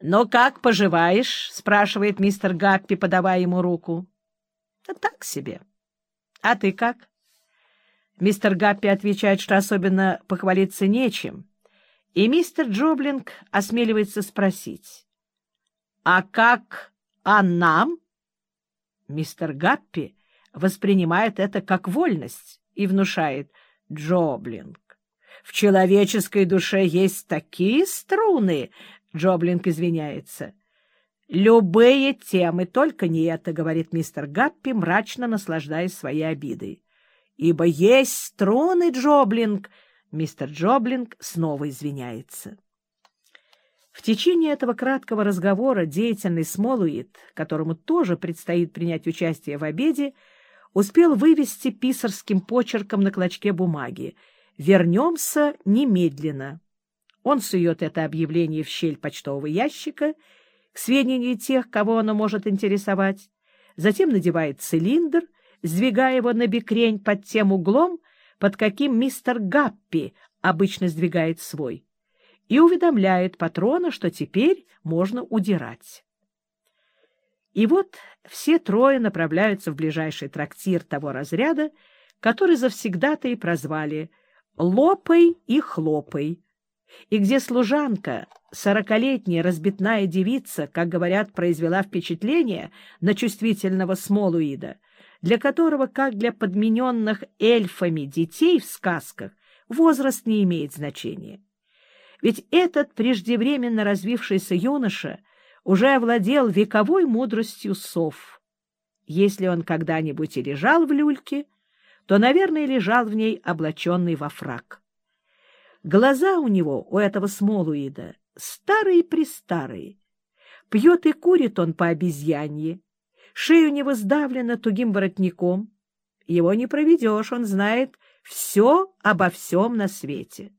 — Ну, как поживаешь? — спрашивает мистер Гаппи, подавая ему руку. — Да так себе. — А ты как? Мистер Гаппи отвечает, что особенно похвалиться нечем, и мистер Джоблинг осмеливается спросить. — А как о нам? Мистер Гаппи воспринимает это как вольность и внушает Джоблинг. В человеческой душе есть такие струны, Джоблинг извиняется. «Любые темы, только не это», — говорит мистер Гаппи, мрачно наслаждаясь своей обидой. «Ибо есть струны, Джоблинг», — мистер Джоблинг снова извиняется. В течение этого краткого разговора деятельный Смолуит, которому тоже предстоит принять участие в обеде, успел вывести писарским почерком на клочке бумаги «Вернемся немедленно». Он сует это объявление в щель почтового ящика к сведению тех, кого оно может интересовать, затем надевает цилиндр, сдвигая его на бекрень под тем углом, под каким мистер Гаппи обычно сдвигает свой, и уведомляет патрона, что теперь можно удирать. И вот все трое направляются в ближайший трактир того разряда, который завсегда-то и прозвали «Лопай и хлопай», и где служанка, сорокалетняя разбитная девица, как говорят, произвела впечатление на чувствительного Смолуида, для которого, как для подмененных эльфами детей в сказках, возраст не имеет значения. Ведь этот преждевременно развившийся юноша уже овладел вековой мудростью сов. Если он когда-нибудь и лежал в люльке, то, наверное, лежал в ней облаченный во фраг. Глаза у него, у этого Смолуида, старые-престарые. Пьет и курит он по обезьянье. Шея у него сдавлена тугим воротником. Его не проведешь, он знает все обо всем на свете.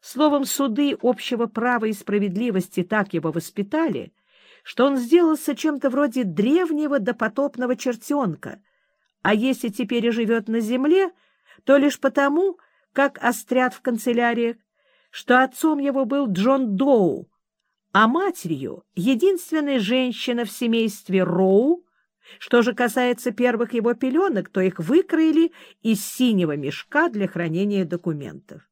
Словом, суды общего права и справедливости так его воспитали, что он сделался чем-то вроде древнего допотопного чертенка, а если теперь и живет на земле, то лишь потому, как острят в канцеляриях, что отцом его был Джон Доу, а матерью — единственная женщина в семействе Роу. Что же касается первых его пеленок, то их выкроили из синего мешка для хранения документов.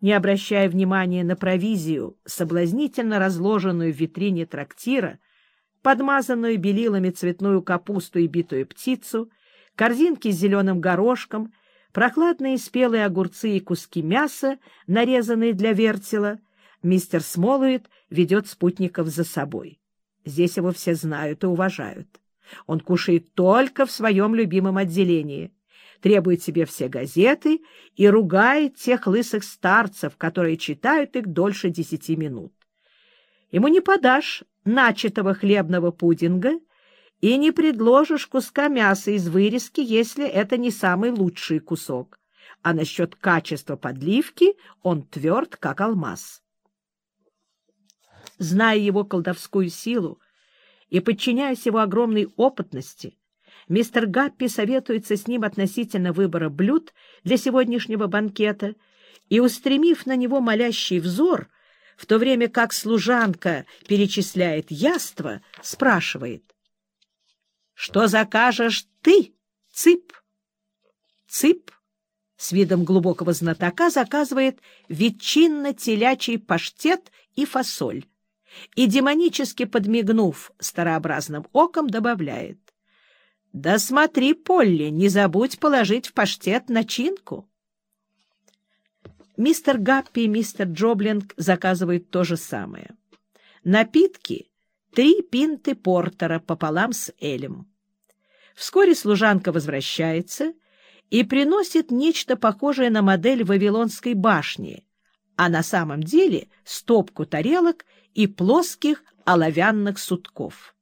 Не обращая внимания на провизию, соблазнительно разложенную в витрине трактира, подмазанную белилами цветную капусту и битую птицу, корзинки с зеленым горошком — прохладные спелые огурцы и куски мяса, нарезанные для вертела, мистер Смолует ведет спутников за собой. Здесь его все знают и уважают. Он кушает только в своем любимом отделении, требует себе все газеты и ругает тех лысых старцев, которые читают их дольше десяти минут. Ему не подашь начатого хлебного пудинга и не предложишь куска мяса из вырезки, если это не самый лучший кусок. А насчет качества подливки он тверд, как алмаз. Зная его колдовскую силу и подчиняясь его огромной опытности, мистер Гаппи советуется с ним относительно выбора блюд для сегодняшнего банкета и, устремив на него молящий взор, в то время как служанка перечисляет яства, спрашивает — что закажешь ты, Цып? Цып с видом глубокого знатока заказывает ветчинно-телячий паштет и фасоль и, демонически подмигнув старообразным оком, добавляет. — Да смотри, Полли, не забудь положить в паштет начинку. Мистер Гаппи и мистер Джоблинг заказывают то же самое. Напитки — три пинты портера пополам с элем. Вскоре служанка возвращается и приносит нечто похожее на модель Вавилонской башни, а на самом деле стопку тарелок и плоских оловянных сутков.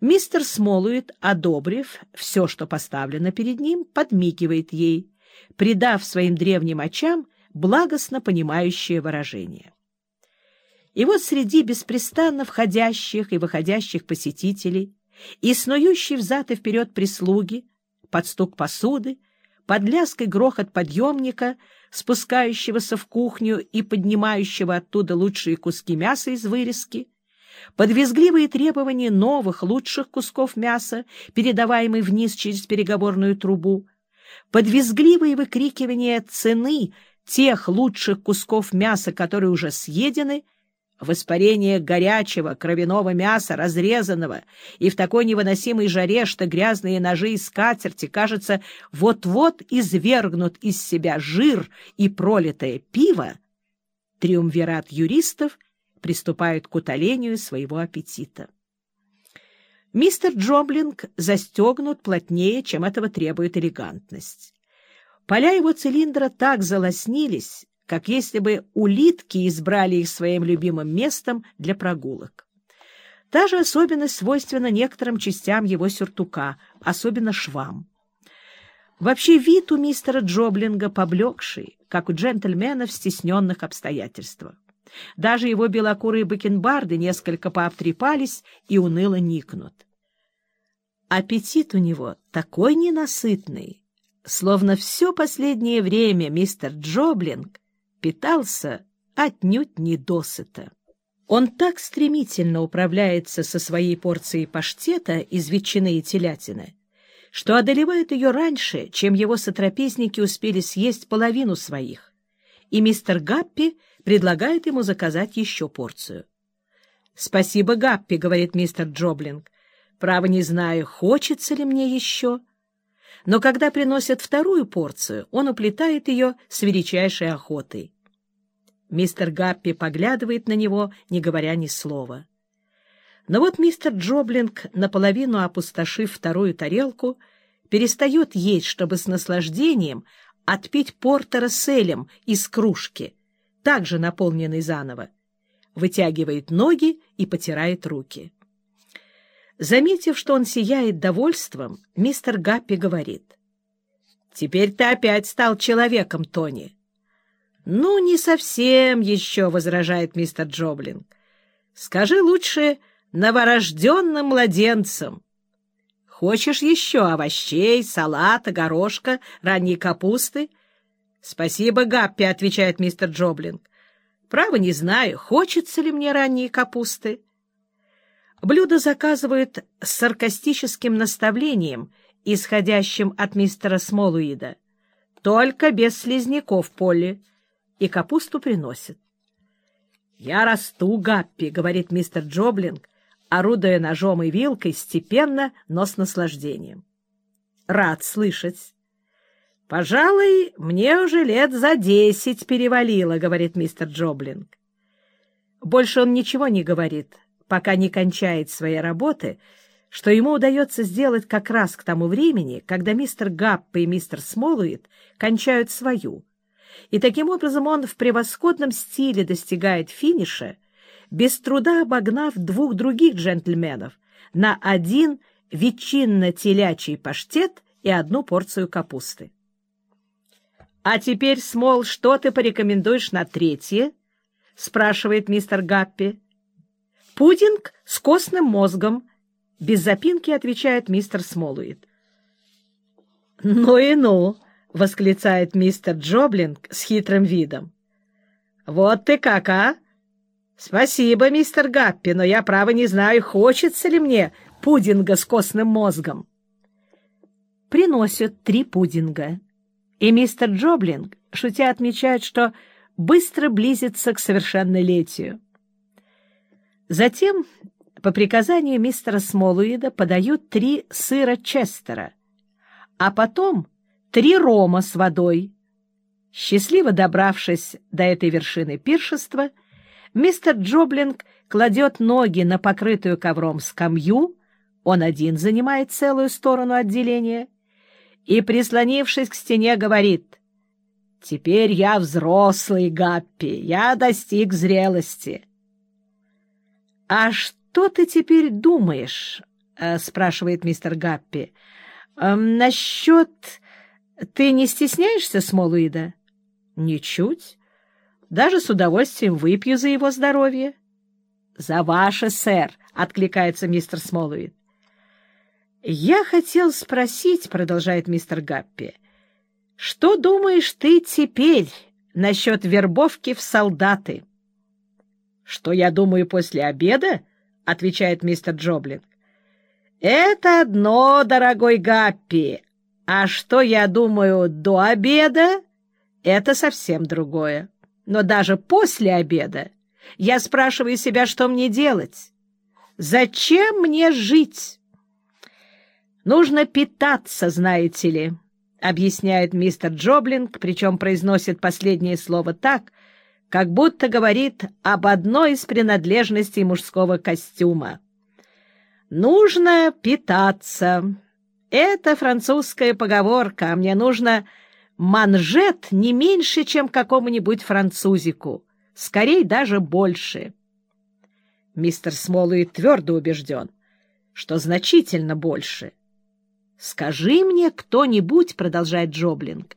Мистер Смолует, одобрив все, что поставлено перед ним, подмигивает ей, придав своим древним очам благостно понимающее выражение. И вот среди беспрестанно входящих и выходящих посетителей и снующий взад и вперед прислуги, под стук посуды, под лязг грохот подъемника, спускающегося в кухню и поднимающего оттуда лучшие куски мяса из вырезки, под требования новых, лучших кусков мяса, передаваемые вниз через переговорную трубу, под визгливые выкрикивания цены тех лучших кусков мяса, которые уже съедены, Воспарение горячего кровяного мяса, разрезанного, и в такой невыносимой жаре, что грязные ножи и скатерти, кажется, вот-вот извергнут из себя жир и пролитое пиво, триумвират юристов приступает к утолению своего аппетита. Мистер Джоблинг застегнут плотнее, чем этого требует элегантность. Поля его цилиндра так залоснились, как если бы улитки избрали их своим любимым местом для прогулок. Та же особенность свойственна некоторым частям его сюртука, особенно швам. Вообще вид у мистера Джоблинга поблекший, как у джентльмена в стесненных обстоятельствах. Даже его белокурые бакенбарды несколько пообтрепались и уныло никнут. Аппетит у него такой ненасытный, словно все последнее время мистер Джоблинг питался отнюдь не досыта. Он так стремительно управляется со своей порцией паштета из ветчины и телятины, что одолевает ее раньше, чем его сотрапезники успели съесть половину своих, и мистер Гаппи предлагает ему заказать еще порцию. «Спасибо, Гаппи», — говорит мистер Джоблинг. «Право не знаю, хочется ли мне еще». Но когда приносят вторую порцию, он уплетает ее с величайшей охотой. Мистер Гаппи поглядывает на него, не говоря ни слова. Но вот мистер Джоблинг, наполовину опустошив вторую тарелку, перестает есть, чтобы с наслаждением отпить портера с элем из кружки, также наполненной заново, вытягивает ноги и потирает руки. Заметив, что он сияет довольством, мистер Гаппи говорит. — Теперь ты опять стал человеком, Тони. «Ну, не совсем еще», — возражает мистер Джоблинг. «Скажи лучше новорожденным младенцам. Хочешь еще овощей, салата, горошка, ранней капусты?» «Спасибо, Гаппи», — отвечает мистер Джоблинг. «Право не знаю, хочется ли мне ранние капусты». Блюдо заказывают с саркастическим наставлением, исходящим от мистера Смолуида. «Только без слизняков, Полли» и капусту приносит. «Я расту, Гаппи», — говорит мистер Джоблинг, орудуя ножом и вилкой степенно, но с наслаждением. «Рад слышать». «Пожалуй, мне уже лет за десять перевалило», — говорит мистер Джоблинг. Больше он ничего не говорит, пока не кончает своей работы, что ему удается сделать как раз к тому времени, когда мистер Гаппи и мистер Смолуит кончают свою — и таким образом он в превосходном стиле достигает финиша, без труда обогнав двух других джентльменов на один ветчинно-телячий паштет и одну порцию капусты. «А теперь, Смол, что ты порекомендуешь на третье?» — спрашивает мистер Гаппи. «Пудинг с костным мозгом», — без запинки отвечает мистер Смолуит. «Ну и ну!» — восклицает мистер Джоблинг с хитрым видом. «Вот ты как, а? Спасибо, мистер Гаппи, но я, право, не знаю, хочется ли мне пудинга с костным мозгом». Приносят три пудинга, и мистер Джоблинг, шутя, отмечает, что быстро близится к совершеннолетию. Затем, по приказанию мистера Смолуида, подают три сыра Честера, а потом три рома с водой. Счастливо добравшись до этой вершины пиршества, мистер Джоблинг кладет ноги на покрытую ковром скамью, он один занимает целую сторону отделения, и, прислонившись к стене, говорит, «Теперь я взрослый, Гаппи, я достиг зрелости». «А что ты теперь думаешь?» — спрашивает мистер Гаппи. «Эм, «Насчет ты не стесняешься Смолуида? Ничуть. Даже с удовольствием выпью за его здоровье. За ваше, сэр, откликается мистер Смолуид. Я хотел спросить, продолжает мистер Гаппи, Что думаешь ты теперь насчет вербовки в солдаты? — Что я думаю после обеда? — отвечает мистер Джоблин. — Это одно, дорогой Гаппи. А что я думаю до обеда, это совсем другое. Но даже после обеда я спрашиваю себя, что мне делать. Зачем мне жить? Нужно питаться, знаете ли, — объясняет мистер Джоблинг, причем произносит последнее слово так, как будто говорит об одной из принадлежностей мужского костюма. Нужно питаться. Это французская поговорка, а мне нужно манжет не меньше, чем какому-нибудь французику, скорее даже больше. Мистер Смолуи твердо убежден, что значительно больше. «Скажи мне кто-нибудь», — продолжает Джоблинг,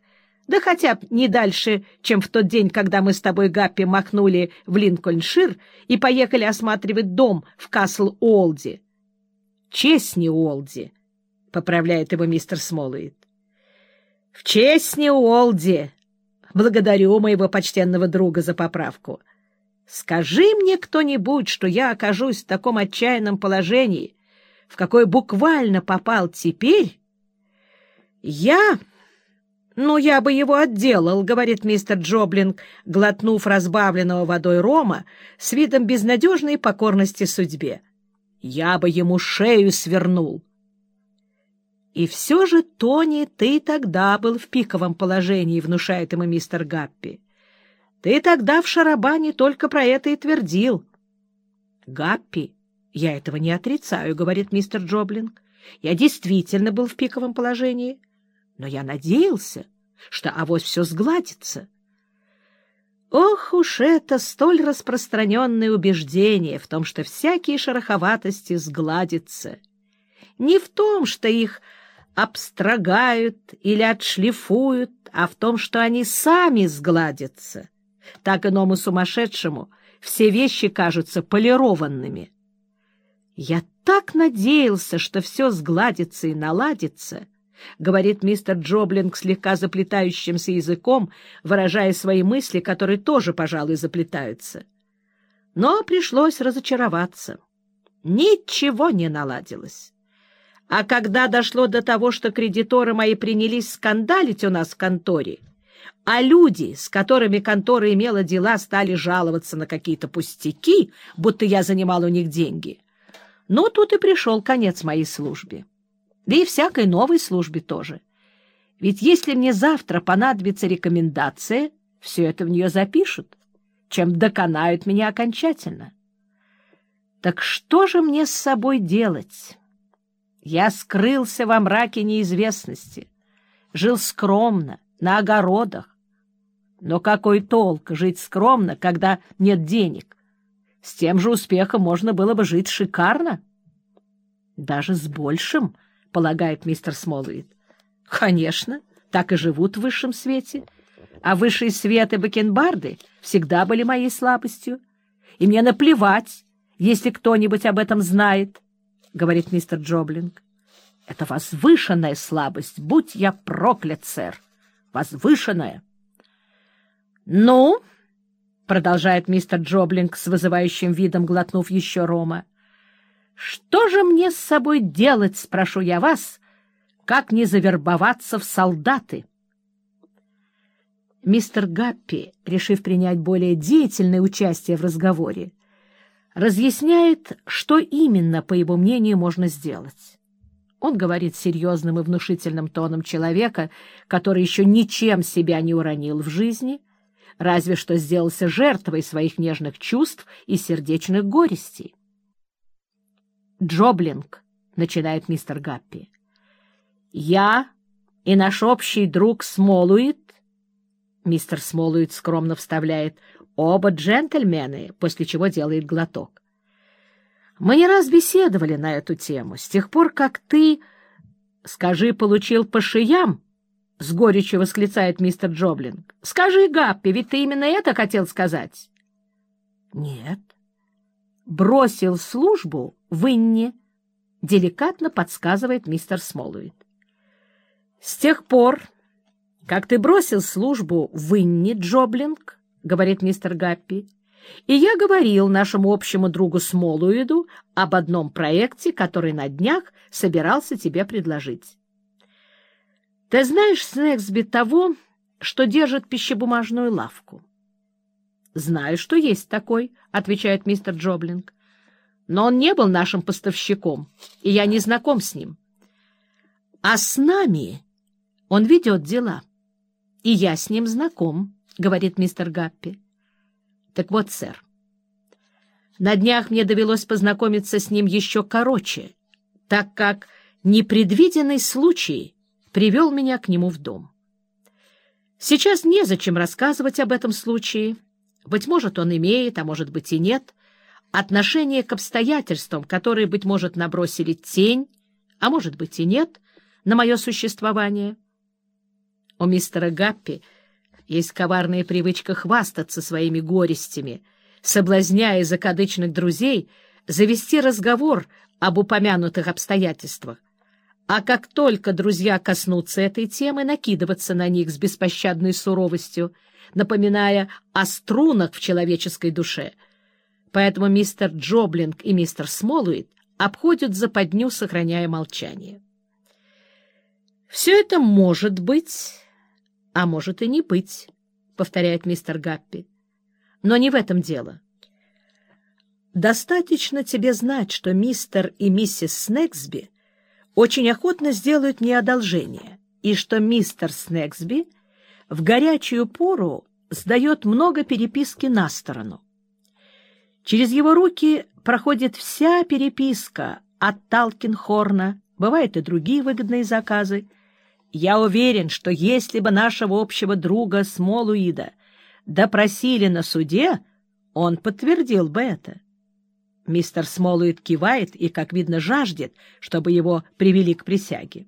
да хотя бы не дальше, чем в тот день, когда мы с тобой, Гаппи, махнули в Линкольншир и поехали осматривать дом в Касл-Уолди. Честни Уолди, — поправляет его мистер Смолуит. В Честни Уолди. Благодарю моего почтенного друга за поправку. Скажи мне кто-нибудь, что я окажусь в таком отчаянном положении, в какое буквально попал теперь, я... «Ну, я бы его отделал», — говорит мистер Джоблинг, глотнув разбавленного водой рома с видом безнадежной покорности судьбе. «Я бы ему шею свернул». «И все же, Тони, ты тогда был в пиковом положении», — внушает ему мистер Гаппи. «Ты тогда в шарабане только про это и твердил». «Гаппи, я этого не отрицаю», — говорит мистер Джоблинг. «Я действительно был в пиковом положении» но я надеялся, что авось все сгладится. Ох уж это столь распространенное убеждение в том, что всякие шероховатости сгладятся. Не в том, что их обстрогают или отшлифуют, а в том, что они сами сгладятся. Так иному сумасшедшему все вещи кажутся полированными. Я так надеялся, что все сгладится и наладится —— говорит мистер Джоблинг слегка заплетающимся языком, выражая свои мысли, которые тоже, пожалуй, заплетаются. Но пришлось разочароваться. Ничего не наладилось. А когда дошло до того, что кредиторы мои принялись скандалить у нас в конторе, а люди, с которыми контора имела дела, стали жаловаться на какие-то пустяки, будто я занимал у них деньги, ну, тут и пришел конец моей службе да и всякой новой службе тоже. Ведь если мне завтра понадобится рекомендация, все это в нее запишут, чем доконают меня окончательно. Так что же мне с собой делать? Я скрылся во мраке неизвестности, жил скромно, на огородах. Но какой толк жить скромно, когда нет денег? С тем же успехом можно было бы жить шикарно. Даже с большим —— полагает мистер Смолуит. — Конечно, так и живут в высшем свете. А высший свет и бакенбарды всегда были моей слабостью. И мне наплевать, если кто-нибудь об этом знает, — говорит мистер Джоблинг. — Это возвышенная слабость, будь я проклят, сэр. Возвышенная. — Ну, — продолжает мистер Джоблинг с вызывающим видом, глотнув еще рома, — что же мне с собой делать, спрошу я вас, как не завербоваться в солдаты? Мистер Гаппи, решив принять более деятельное участие в разговоре, разъясняет, что именно, по его мнению, можно сделать. Он говорит серьезным и внушительным тоном человека, который еще ничем себя не уронил в жизни, разве что сделался жертвой своих нежных чувств и сердечных горестей. Джоблинг, — начинает мистер Гаппи. Я и наш общий друг Смолуит, мистер Смолуит скромно вставляет, оба джентльмены, после чего делает глоток. Мы не раз беседовали на эту тему, с тех пор, как ты, скажи, получил по шиям, — с горечью восклицает мистер Джоблинг. — Скажи, Гаппи, ведь ты именно это хотел сказать? — Нет. Бросил службу в Инне, — деликатно подсказывает мистер Смолуит. С тех пор, как ты бросил службу в Инни, Джоблинг, — говорит мистер Гаппи, — и я говорил нашему общему другу Смолуиду об одном проекте, который на днях собирался тебе предложить. Ты знаешь, Снегсби, того, что держит пищебумажную лавку? — Знаю, что есть такой, — отвечает мистер Джоблинг. — Но он не был нашим поставщиком, и я не знаком с ним. А с нами он ведет дела, и я с ним знаком, — говорит мистер Гаппи. Так вот, сэр, на днях мне довелось познакомиться с ним еще короче, так как непредвиденный случай привел меня к нему в дом. Сейчас незачем рассказывать об этом случае. Быть может, он имеет, а может быть и нет, отношение к обстоятельствам, которые, быть может, набросили тень, а может быть и нет, на мое существование. У мистера Гаппи есть коварная привычка хвастаться своими горестями, соблазняя закадычных друзей завести разговор об упомянутых обстоятельствах, а как только друзья коснутся этой темы, накидываться на них с беспощадной суровостью, напоминая о струнах в человеческой душе. Поэтому мистер Джоблинг и мистер Смолуит обходят западню, сохраняя молчание. «Все это может быть, а может и не быть», — повторяет мистер Гаппи. «Но не в этом дело». Достаточно тебе знать, что мистер и миссис Снегсби очень охотно сделают мне одолжение, и что мистер Снегсби в горячую пору сдает много переписки на сторону. Через его руки проходит вся переписка от Талкинхорна, бывают и другие выгодные заказы. Я уверен, что если бы нашего общего друга Смолуида допросили на суде, он подтвердил бы это. Мистер Смолуид кивает и, как видно, жаждет, чтобы его привели к присяге.